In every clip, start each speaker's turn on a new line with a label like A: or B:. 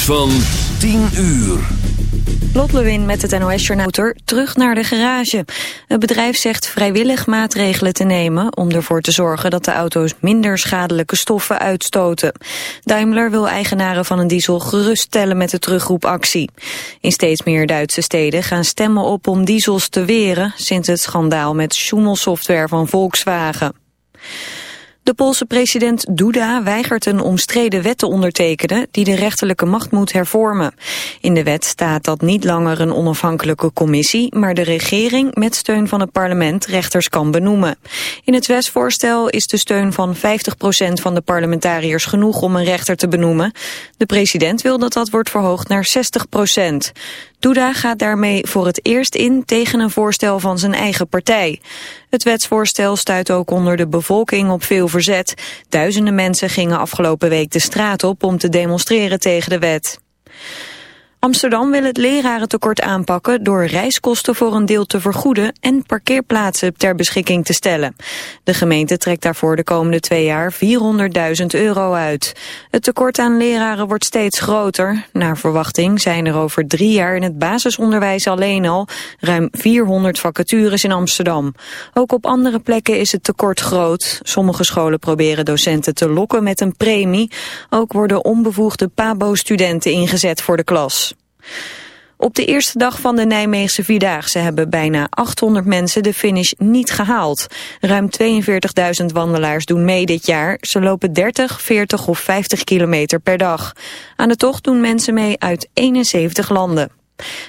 A: van 10 uur.
B: Lot Lewin met het NOS-journaal terug naar de garage. Het bedrijf zegt vrijwillig maatregelen te nemen... om ervoor te zorgen dat de auto's minder schadelijke stoffen uitstoten. Daimler wil eigenaren van een diesel geruststellen met de terugroepactie. In steeds meer Duitse steden gaan stemmen op om diesels te weren... sinds het schandaal met Schumel-software van Volkswagen. De Poolse president Duda weigert een omstreden wet te ondertekenen die de rechterlijke macht moet hervormen. In de wet staat dat niet langer een onafhankelijke commissie, maar de regering met steun van het parlement rechters kan benoemen. In het wetsvoorstel is de steun van 50% van de parlementariërs genoeg om een rechter te benoemen. De president wil dat dat wordt verhoogd naar 60%. Duda gaat daarmee voor het eerst in tegen een voorstel van zijn eigen partij. Het wetsvoorstel stuit ook onder de bevolking op veel Duizenden mensen gingen afgelopen week de straat op om te demonstreren tegen de wet. Amsterdam wil het lerarentekort aanpakken door reiskosten voor een deel te vergoeden en parkeerplaatsen ter beschikking te stellen. De gemeente trekt daarvoor de komende twee jaar 400.000 euro uit. Het tekort aan leraren wordt steeds groter. Naar verwachting zijn er over drie jaar in het basisonderwijs alleen al ruim 400 vacatures in Amsterdam. Ook op andere plekken is het tekort groot. Sommige scholen proberen docenten te lokken met een premie. Ook worden onbevoegde PABO-studenten ingezet voor de klas. Op de eerste dag van de Nijmeegse Vierdaagse hebben bijna 800 mensen de finish niet gehaald. Ruim 42.000 wandelaars doen mee dit jaar. Ze lopen 30, 40 of 50 kilometer per dag. Aan de tocht doen mensen mee uit 71 landen.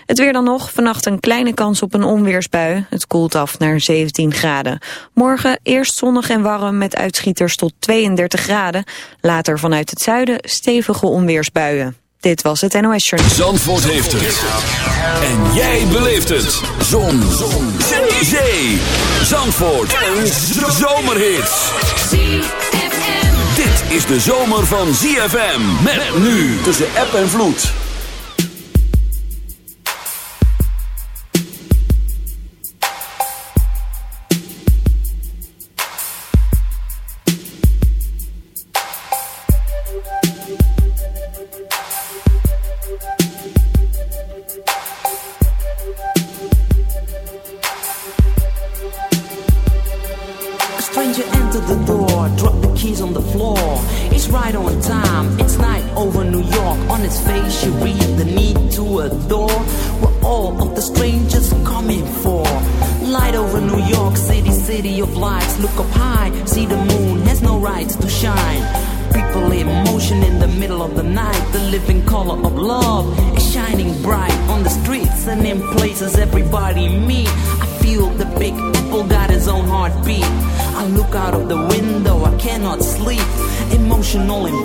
B: Het weer dan nog, vannacht een kleine kans op een onweersbui. Het koelt af naar 17 graden. Morgen eerst zonnig en warm met uitschieters tot 32 graden. Later vanuit het zuiden stevige onweersbuien. Dit was het NOS Journal.
A: Zandvoort heeft het. En jij beleeft het. Zon. Zon. Zee. Zandvoort. Een zomerhit. Dit is de zomer van ZFM. Met nu tussen app en vloed.
C: null and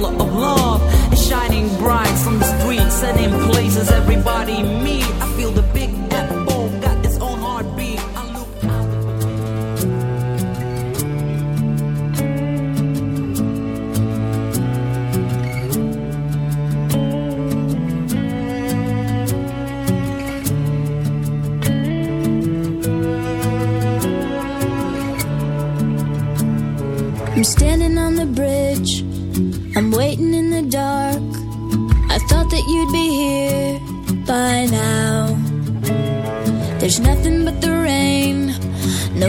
C: dollar of love.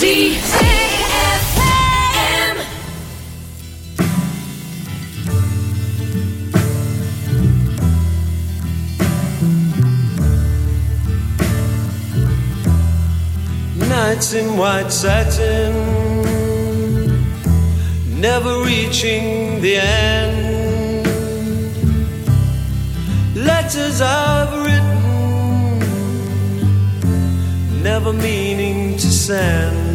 D: Nights in white satin, never reaching the end. Letters I've written, never meaning to send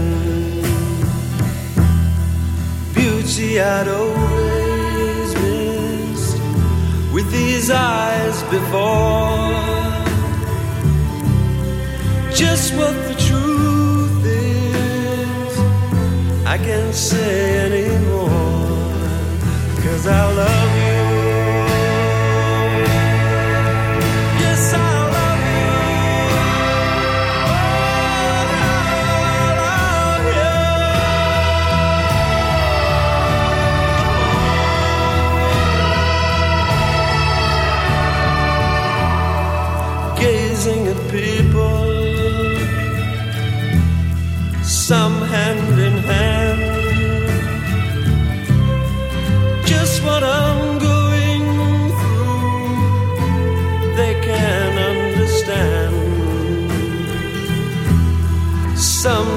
D: she had always missed with these eyes before. Just what the truth is, I can't say anymore, cause I love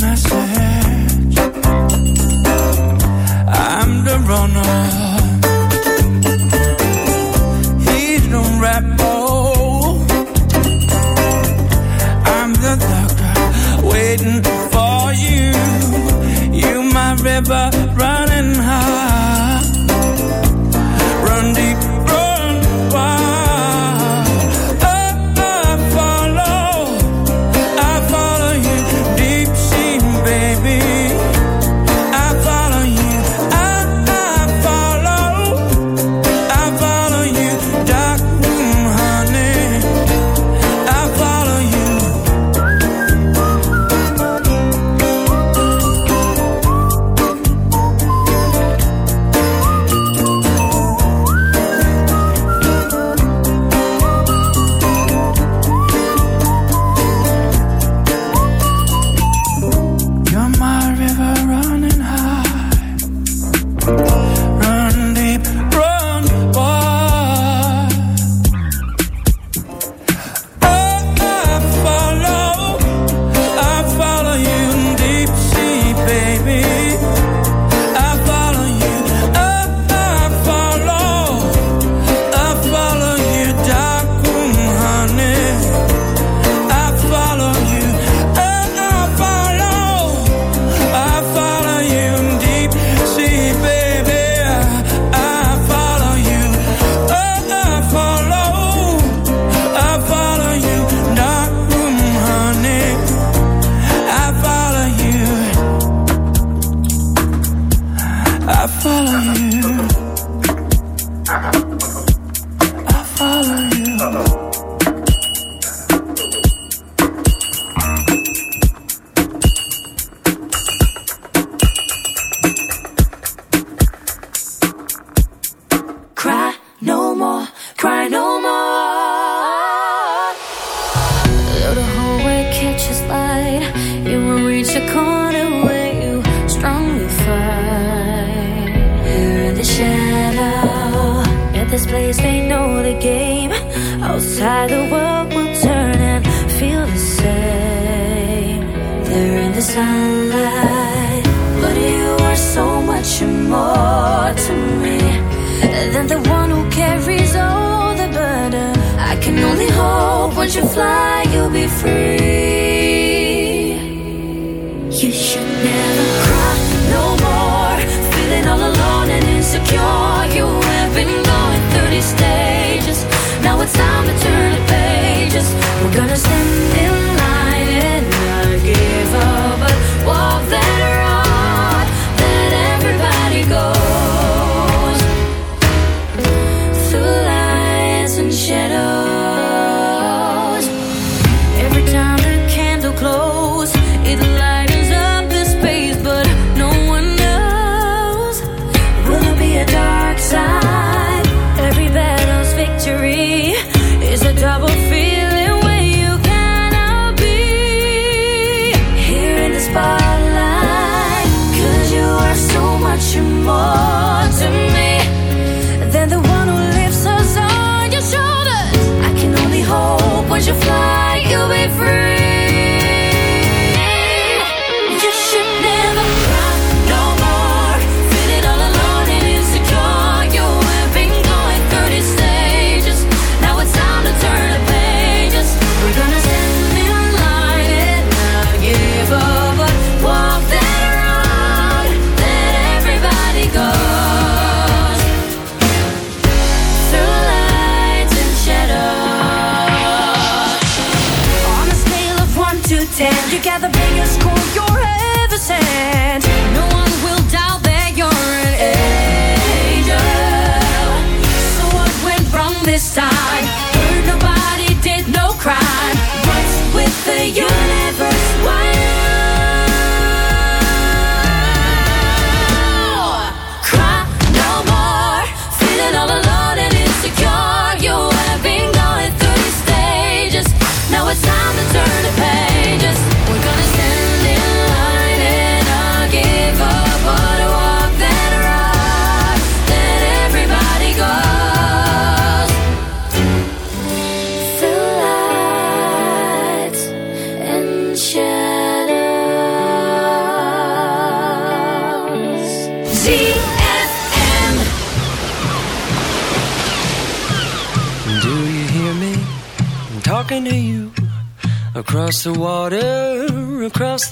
D: myself.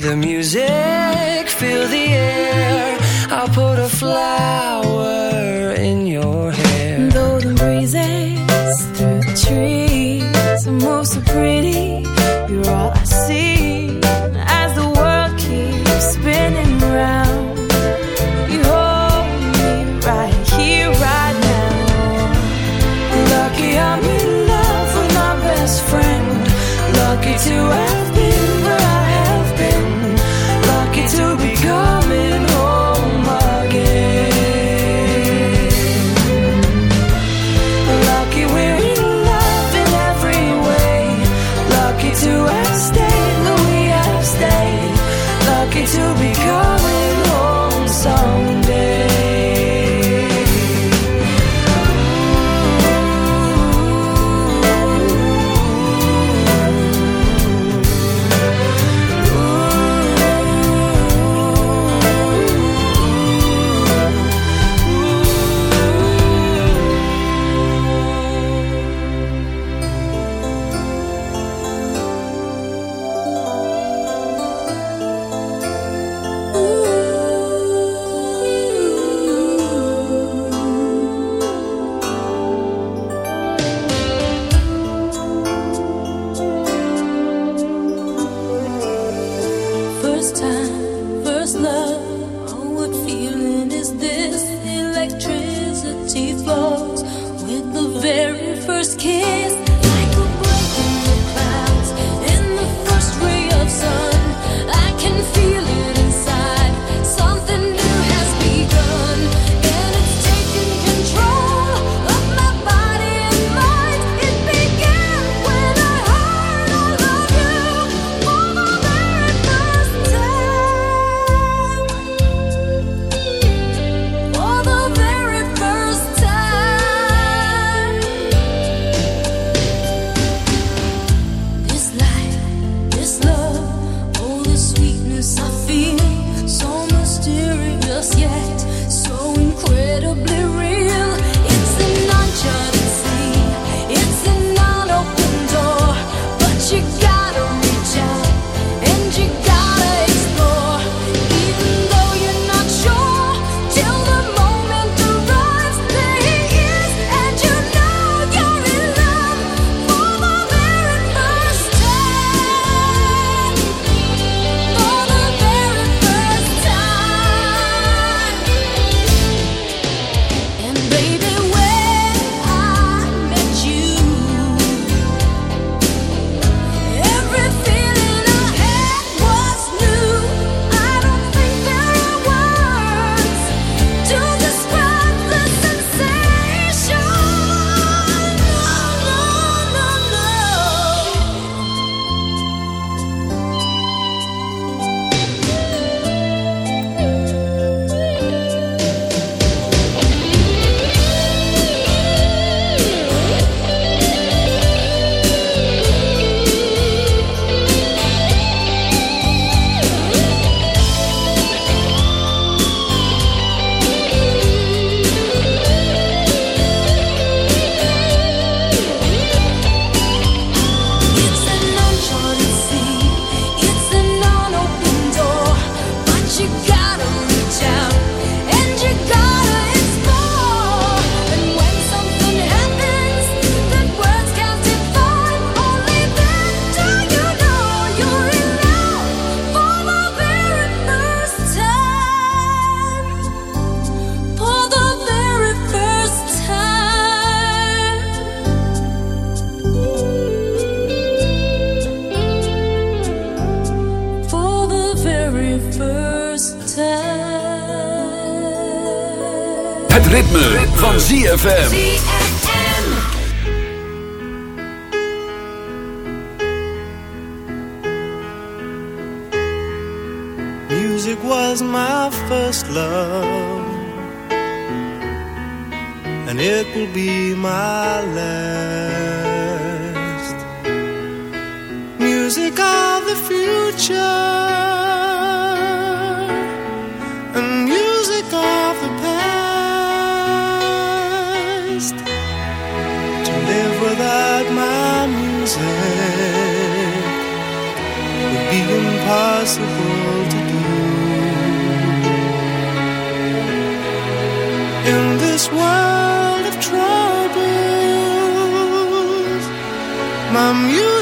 D: the music. The
E: deep
A: Het ritme, van ZFM.
F: Music was my first love. And it will be my last. Music of the future. Impossible to do. In this world of troubles, my music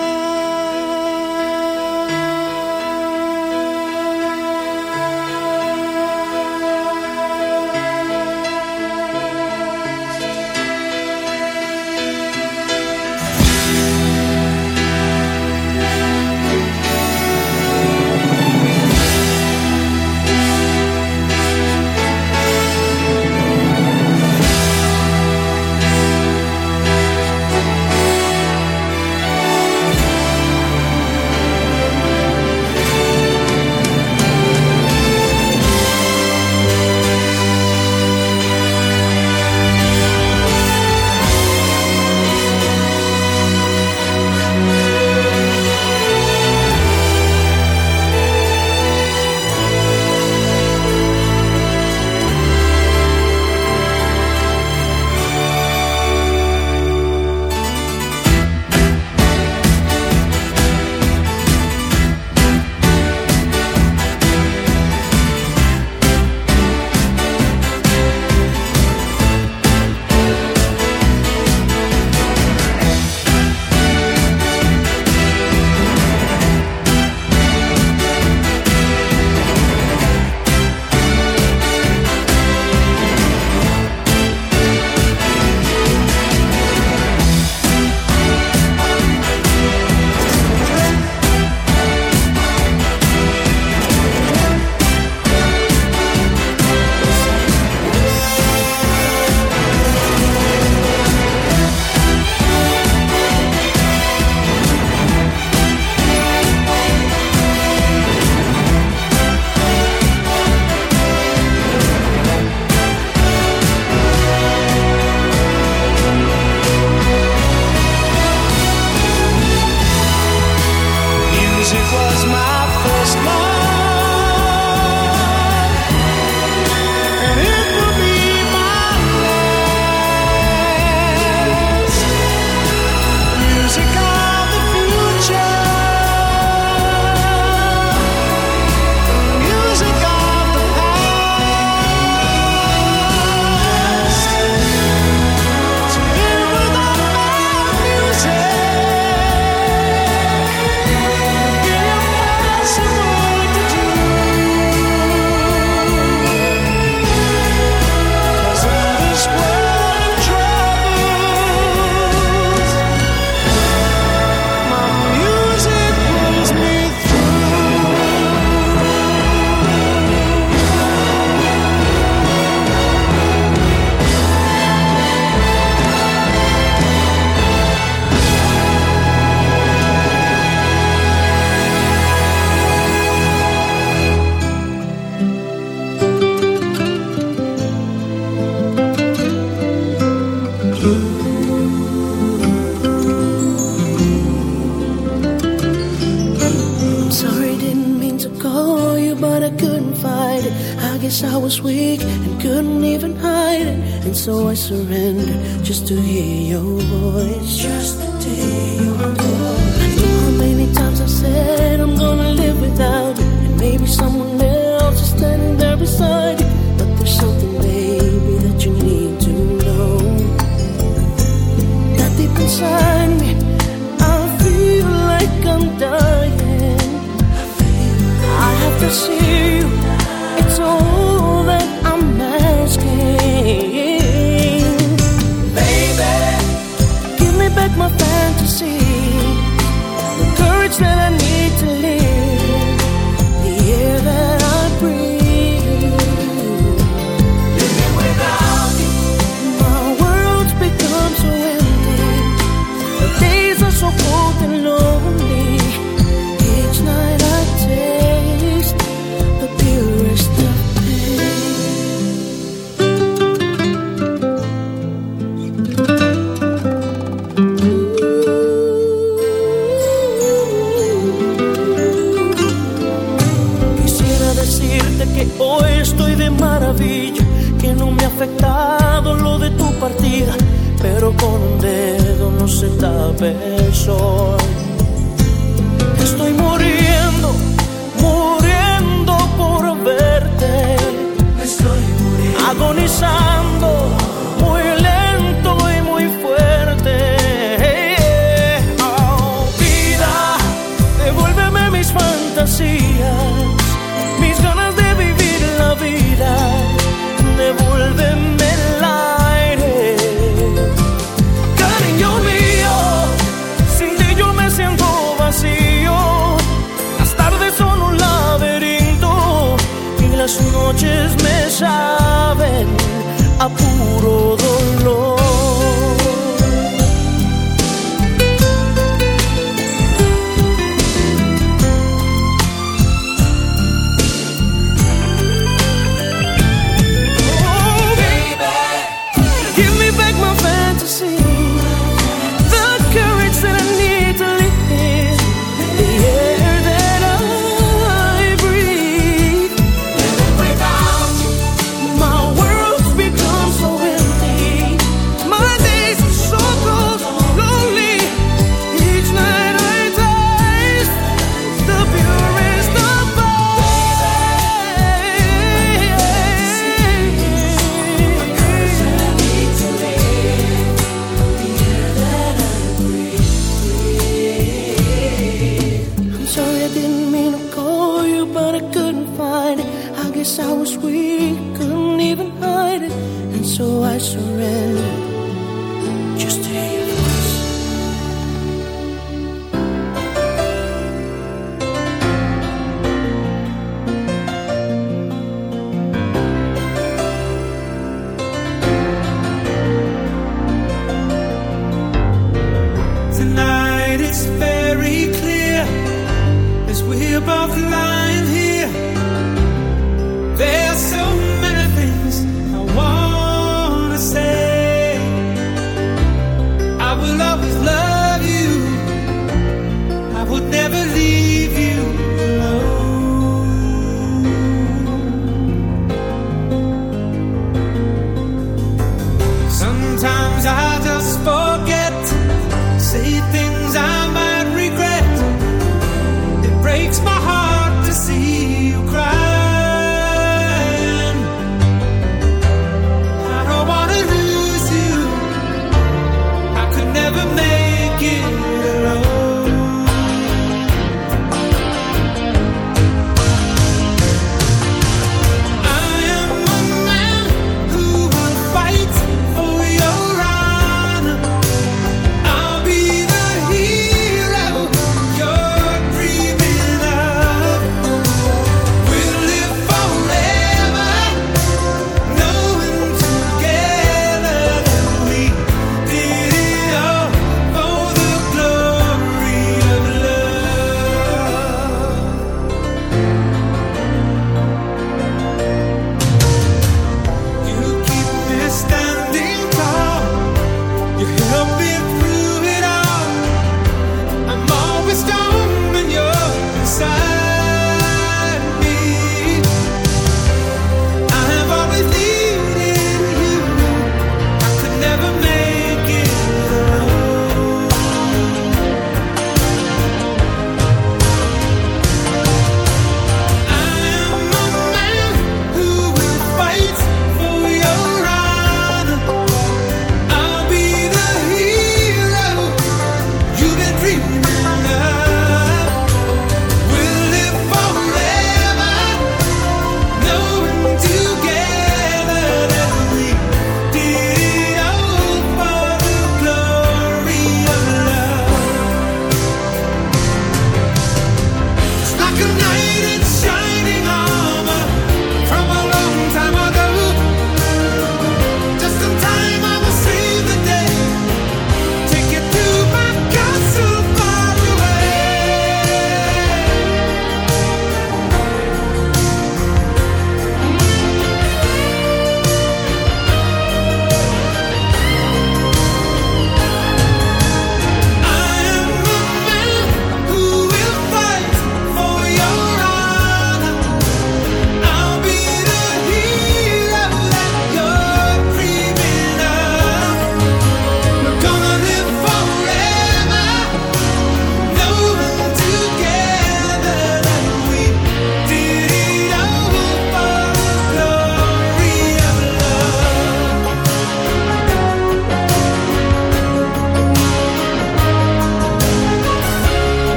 G: maravilla que no me ha afectado lo de tu partida, pero con un dedo no se tape el sol. Estoy muriendo, muriendo por verte. Estoy muriendo. Agonizando saben apuro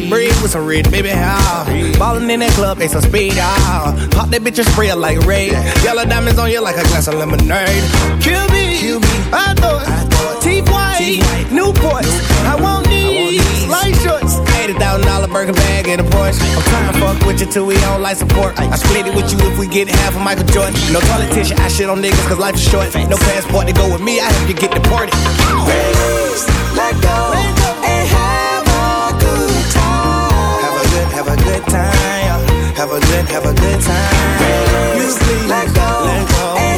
H: Red bread with some red baby, how? Ballin' in that club, they some speed, ah. Pop that bitch and spray like Ray. Yellow diamonds on you like a glass of lemonade. Kill me, Kill me. I thought, thought. teeth white, Newports. I want these, light shorts. $80,000 burger bag and a Porsche. I'm trying to fuck with you till we on life support. I split it with you if we get half of Michael Jordan. No politician, I shit on niggas cause life is short. No passport to go with me, I have to get deported.
E: Raise, let go, and have good,
H: have a good time. Have a good, have a good time.
E: Raise, let go,
H: let go.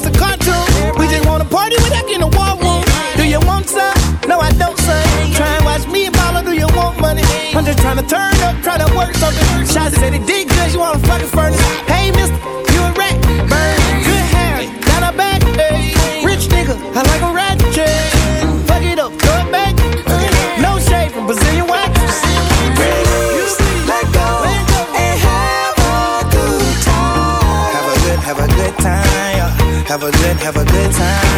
H: That's a cartoon. We just wanna party without getting a war room. Do you want some? No, I don't, son. Try and watch me ball or do you want money? I'm just trying to turn up, try to work something. Shots said it did good, you wanna fucking furnace. Hey, mister,
E: time.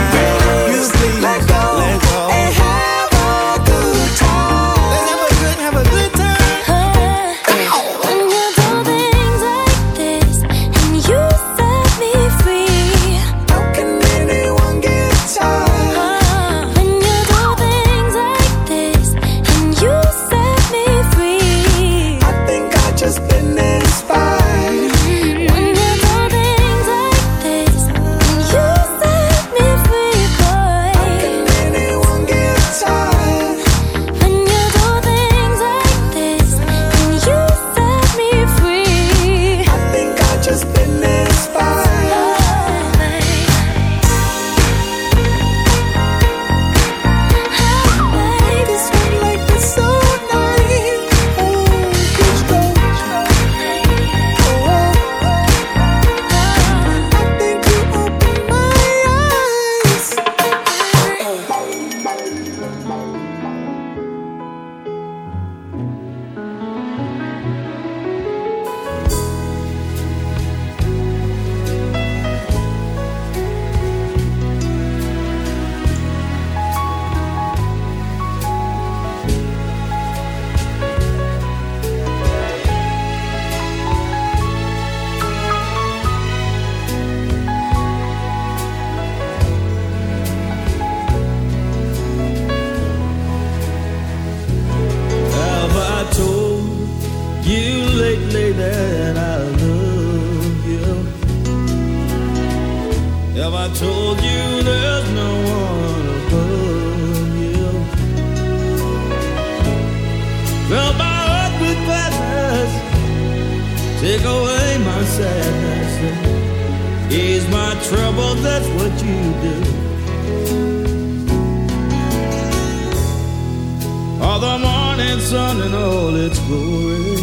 I: Sun and all its glory.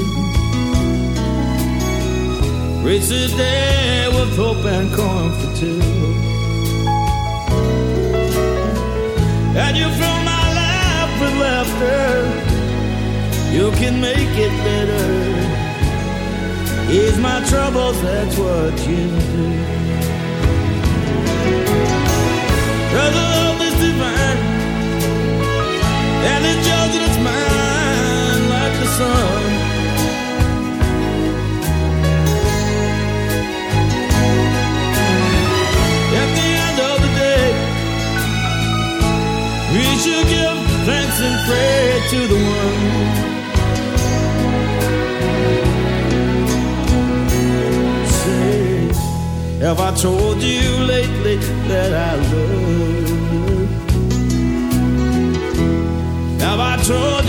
I: The day with hope and comfort too. And you fill my life with laughter. You can make it better. Ease my troubles, that's what you do. The love is divine. And it's yours and it's mine sun. At the end of the day, we should give thanks and pray to the one. Say, have I told you lately that I love you? Have I told you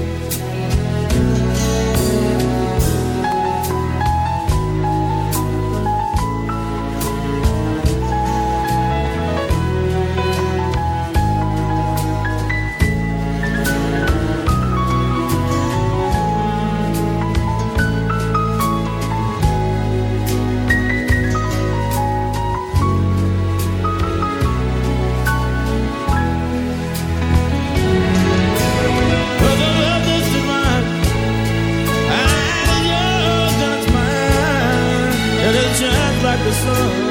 I: sun